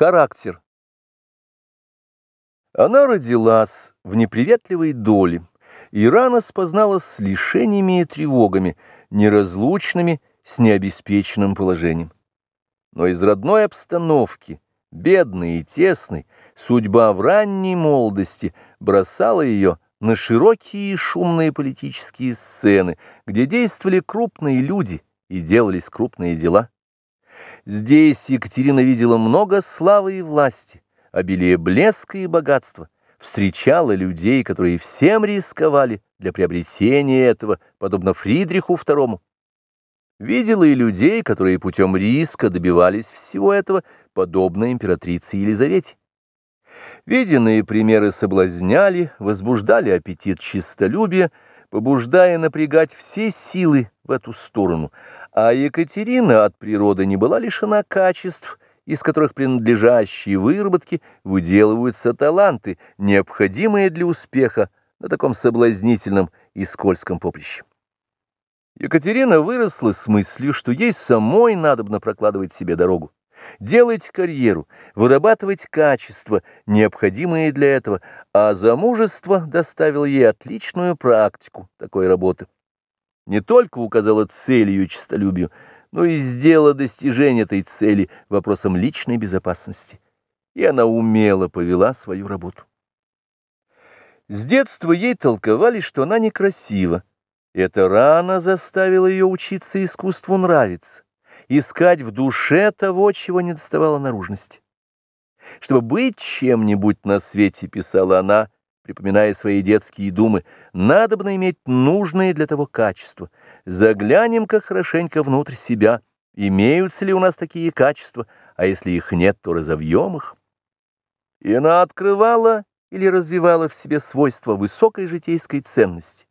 Характер. Она родилась в неприветливой доле и рано спозналась с лишениями и тревогами, неразлучными с необеспеченным положением. Но из родной обстановки, бедной и тесной, судьба в ранней молодости бросала ее на широкие и шумные политические сцены, где действовали крупные люди и делались крупные дела. Здесь Екатерина видела много славы и власти, обилие блеска и богатства, встречала людей, которые всем рисковали для приобретения этого, подобно Фридриху II. Видела и людей, которые путем риска добивались всего этого, подобно императрице Елизавете. Виденные примеры соблазняли, возбуждали аппетит чистолюбия, побуждая напрягать все силы в эту сторону, а Екатерина от природы не была лишена качеств, из которых принадлежащие выработки выделываются таланты, необходимые для успеха на таком соблазнительном и скользком поприще. Екатерина выросла с мыслью, что ей самой надобно прокладывать себе дорогу делать карьеру, вырабатывать качества, необходимые для этого, а замужество доставило ей отличную практику такой работы. Не только указала цель ее честолюбию, но и сделала достижение этой цели вопросом личной безопасности. И она умело повела свою работу. С детства ей толковали, что она некрасива. Это рано заставило ее учиться искусству нравиться искать в душе того, чего не доставало наружности. Чтобы быть чем-нибудь на свете, писала она, припоминая свои детские думы, надо бы иметь нужные для того качества. Заглянем-ка хорошенько внутрь себя, имеются ли у нас такие качества, а если их нет, то разовьем их. И она открывала или развивала в себе свойства высокой житейской ценности,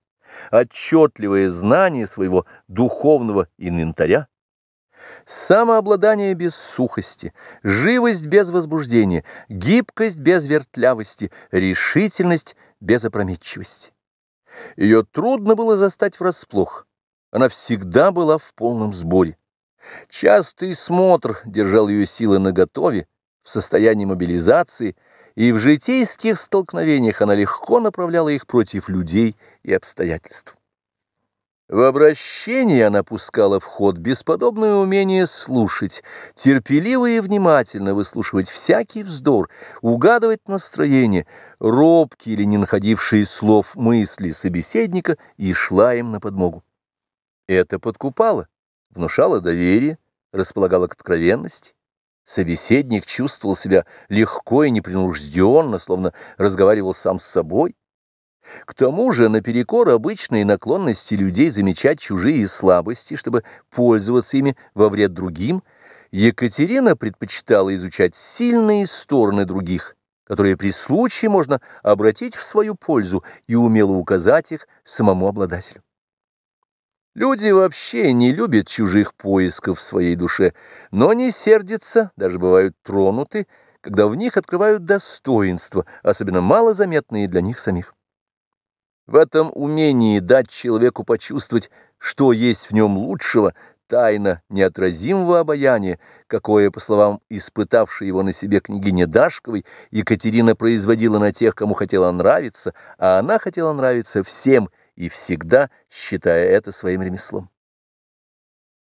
отчетливое знание своего духовного инвентаря, Самообладание без сухости, живость без возбуждения, гибкость без вертлявости, решительность без опрометчивости. Ее трудно было застать врасплох. Она всегда была в полном сборе. Частый смотр держал ее силы наготове, в состоянии мобилизации, и в житейских столкновениях она легко направляла их против людей и обстоятельств. В обращении она пускала в ход бесподобное умение слушать, терпеливо и внимательно выслушивать всякий вздор, угадывать настроение, робкие или не находившие слов мысли собеседника и шла им на подмогу. Это подкупало, внушало доверие, располагало к откровенности. Собеседник чувствовал себя легко и непринужденно, словно разговаривал сам с собой. К тому же, наперекор обычной наклонности людей замечать чужие слабости, чтобы пользоваться ими во вред другим, Екатерина предпочитала изучать сильные стороны других, которые при случае можно обратить в свою пользу и умело указать их самому обладателю. Люди вообще не любят чужих поисков в своей душе, но не сердятся, даже бывают тронуты, когда в них открывают достоинства, особенно малозаметные для них самих. В этом умении дать человеку почувствовать, что есть в нем лучшего, тайна неотразимого обаяния, какое, по словам испытавшей его на себе княгиня Дашковой, Екатерина производила на тех, кому хотела нравиться, а она хотела нравиться всем и всегда, считая это своим ремеслом.